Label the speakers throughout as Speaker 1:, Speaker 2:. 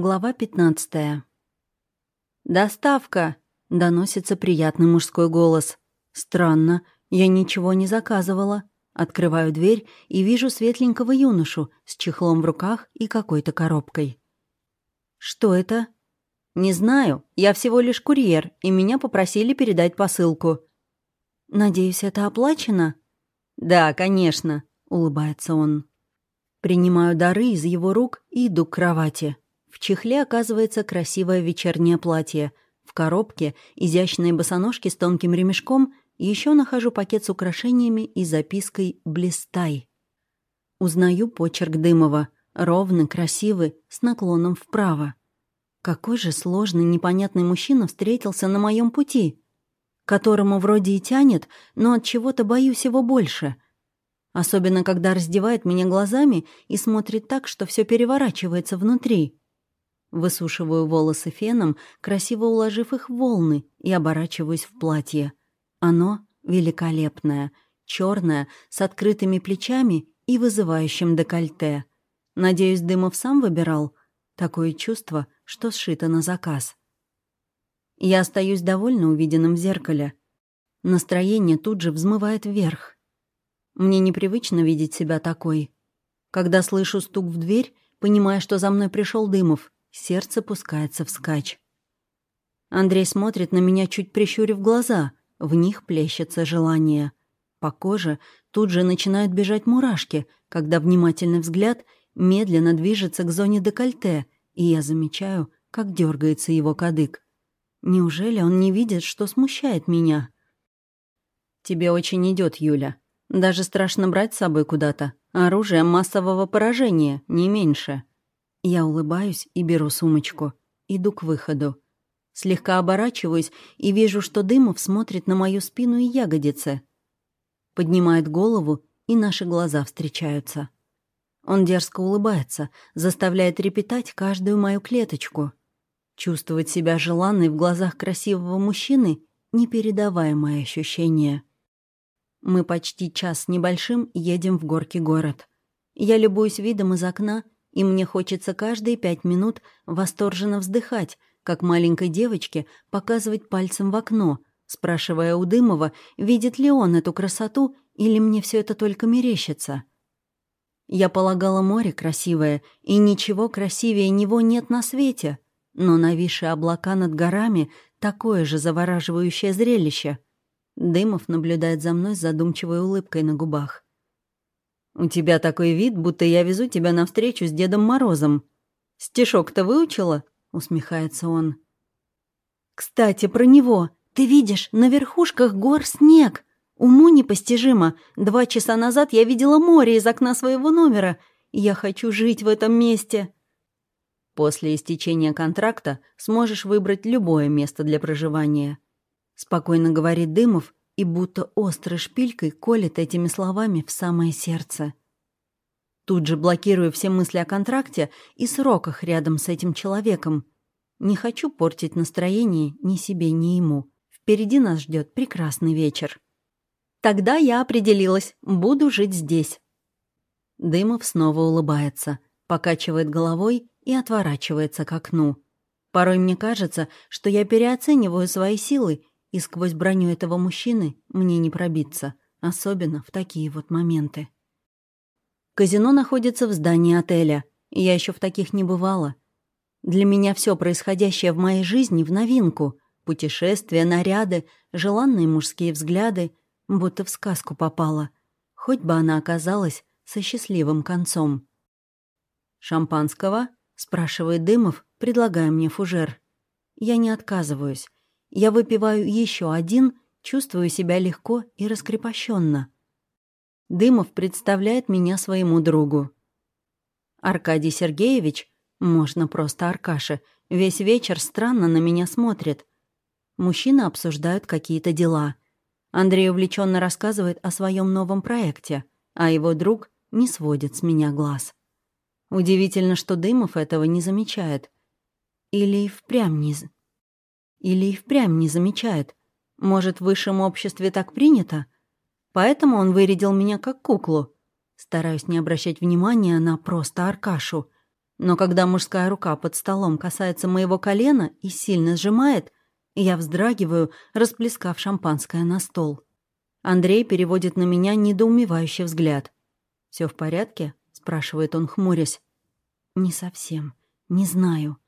Speaker 1: Глава 15. «Доставка!» — доносится приятный мужской голос. «Странно, я ничего не заказывала». Открываю дверь и вижу светленького юношу с чехлом в руках и какой-то коробкой. «Что это?» «Не знаю. Я всего лишь курьер, и меня попросили передать посылку». «Надеюсь, это оплачено?» «Да, конечно», — улыбается он. Принимаю дары из его рук и иду к кровати. В чехле оказывается красивое вечернее платье. В коробке изящные босоножки с тонким ремешком. Еще нахожу пакет с украшениями и запиской «Блистай». Узнаю почерк Дымова. Ровный, красивый, с наклоном вправо. Какой же сложный, непонятный мужчина встретился на моем пути, которому вроде и тянет, но от чего-то боюсь его больше. Особенно, когда раздевает меня глазами и смотрит так, что все переворачивается внутри. Высушиваю волосы феном, красиво уложив их в волны, и оборачиваюсь в платье. Оно великолепное, черное, с открытыми плечами и вызывающим декольте. Надеюсь, Дымов сам выбирал? Такое чувство, что сшито на заказ. Я остаюсь довольно увиденным в зеркале. Настроение тут же взмывает вверх. Мне непривычно видеть себя такой. Когда слышу стук в дверь, понимая, что за мной пришел Дымов, Сердце пускается вскачь. Андрей смотрит на меня, чуть прищурив глаза. В них плещется желание. По коже тут же начинают бежать мурашки, когда внимательный взгляд медленно движется к зоне декольте, и я замечаю, как дергается его кадык. Неужели он не видит, что смущает меня? «Тебе очень идет, Юля. Даже страшно брать с собой куда-то. Оружие массового поражения, не меньше». Я улыбаюсь и беру сумочку. Иду к выходу. Слегка оборачиваюсь и вижу, что Дымов смотрит на мою спину и ягодицы. Поднимает голову, и наши глаза встречаются. Он дерзко улыбается, заставляет репетать каждую мою клеточку. Чувствовать себя желанной в глазах красивого мужчины — непередаваемое ощущение. Мы почти час с небольшим едем в горки город. Я любуюсь видом из окна — и мне хочется каждые пять минут восторженно вздыхать, как маленькой девочке показывать пальцем в окно, спрашивая у Дымова, видит ли он эту красоту или мне все это только мерещится. Я полагала море красивое, и ничего красивее него нет на свете, но нависшие облака над горами — такое же завораживающее зрелище. Дымов наблюдает за мной с задумчивой улыбкой на губах. «У тебя такой вид, будто я везу тебя навстречу с Дедом Морозом. Стишок-то выучила?» — усмехается он. «Кстати, про него. Ты видишь, на верхушках гор снег. Уму непостижимо. Два часа назад я видела море из окна своего номера. Я хочу жить в этом месте». После истечения контракта сможешь выбрать любое место для проживания. Спокойно говорит Дымов и будто острой шпилькой колет этими словами в самое сердце. Тут же блокирую все мысли о контракте и сроках рядом с этим человеком. Не хочу портить настроение ни себе, ни ему. Впереди нас ждет прекрасный вечер. Тогда я определилась, буду жить здесь. Дымов снова улыбается, покачивает головой и отворачивается к окну. Порой мне кажется, что я переоцениваю свои силы и сквозь броню этого мужчины мне не пробиться, особенно в такие вот моменты. Казино находится в здании отеля, я еще в таких не бывала. Для меня все происходящее в моей жизни в новинку. Путешествия, наряды, желанные мужские взгляды, будто в сказку попала. Хоть бы она оказалась со счастливым концом. «Шампанского?» — спрашивает Дымов, предлагая мне фужер. Я не отказываюсь. Я выпиваю еще один, чувствую себя легко и раскрепощенно. Дымов представляет меня своему другу. Аркадий Сергеевич, можно просто Аркаша, весь вечер странно на меня смотрит. Мужчины обсуждают какие-то дела. Андрей увлеченно рассказывает о своем новом проекте, а его друг не сводит с меня глаз. Удивительно, что Дымов этого не замечает. Или впрямь не... Или и впрямь не замечает. Может, в высшем обществе так принято? Поэтому он вырядил меня как куклу. Стараюсь не обращать внимания на просто Аркашу. Но когда мужская рука под столом касается моего колена и сильно сжимает, я вздрагиваю, расплескав шампанское на стол. Андрей переводит на меня недоумевающий взгляд. Все в порядке?» — спрашивает он, хмурясь. «Не совсем. Не знаю».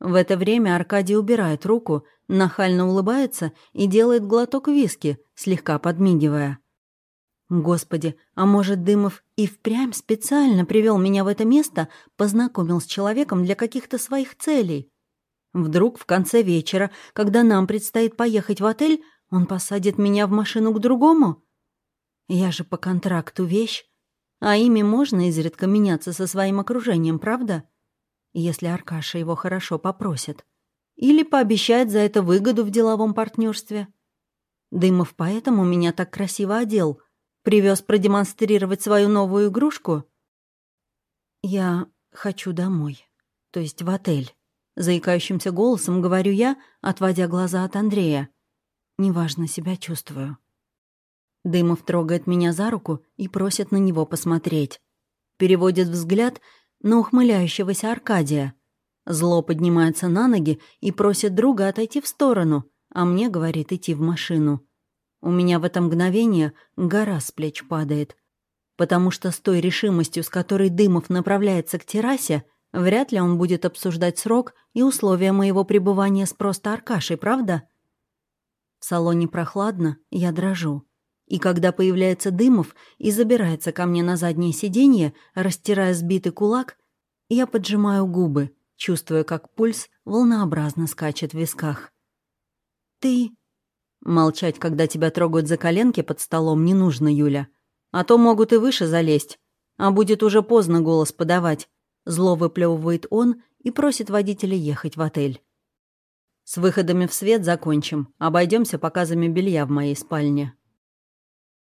Speaker 1: В это время Аркадий убирает руку, нахально улыбается и делает глоток виски, слегка подмигивая. Господи, а может, Дымов и впрямь специально привел меня в это место, познакомил с человеком для каких-то своих целей? Вдруг в конце вечера, когда нам предстоит поехать в отель, он посадит меня в машину к другому? Я же по контракту вещь. А ими можно изредка меняться со своим окружением, правда? Если Аркаша его хорошо попросит. Или пообещает за это выгоду в деловом партнерстве. Дымов поэтому меня так красиво одел — Привез продемонстрировать свою новую игрушку? Я хочу домой, то есть в отель. Заикающимся голосом говорю я, отводя глаза от Андрея. Неважно себя чувствую. Дымов трогает меня за руку и просит на него посмотреть. Переводит взгляд на ухмыляющегося Аркадия. Зло поднимается на ноги и просит друга отойти в сторону, а мне говорит идти в машину. У меня в это мгновение гора с плеч падает, потому что с той решимостью, с которой Дымов направляется к террасе, вряд ли он будет обсуждать срок и условия моего пребывания с просто Аркашей, правда? В салоне прохладно, я дрожу. И когда появляется Дымов и забирается ко мне на заднее сиденье, растирая сбитый кулак, я поджимаю губы, чувствуя, как пульс волнообразно скачет в висках. «Ты Молчать, когда тебя трогают за коленки под столом, не нужно, Юля. А то могут и выше залезть. А будет уже поздно голос подавать. Зло выплевывает он и просит водителя ехать в отель. С выходами в свет закончим. Обойдемся показами белья в моей спальне.